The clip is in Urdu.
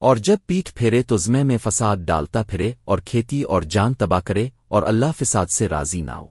اور جب پیٹھ پھیرے تو زمے میں فساد ڈالتا پھرے اور کھیتی اور جان تباہ کرے اور اللہ فساد سے راضی نہ ہو۔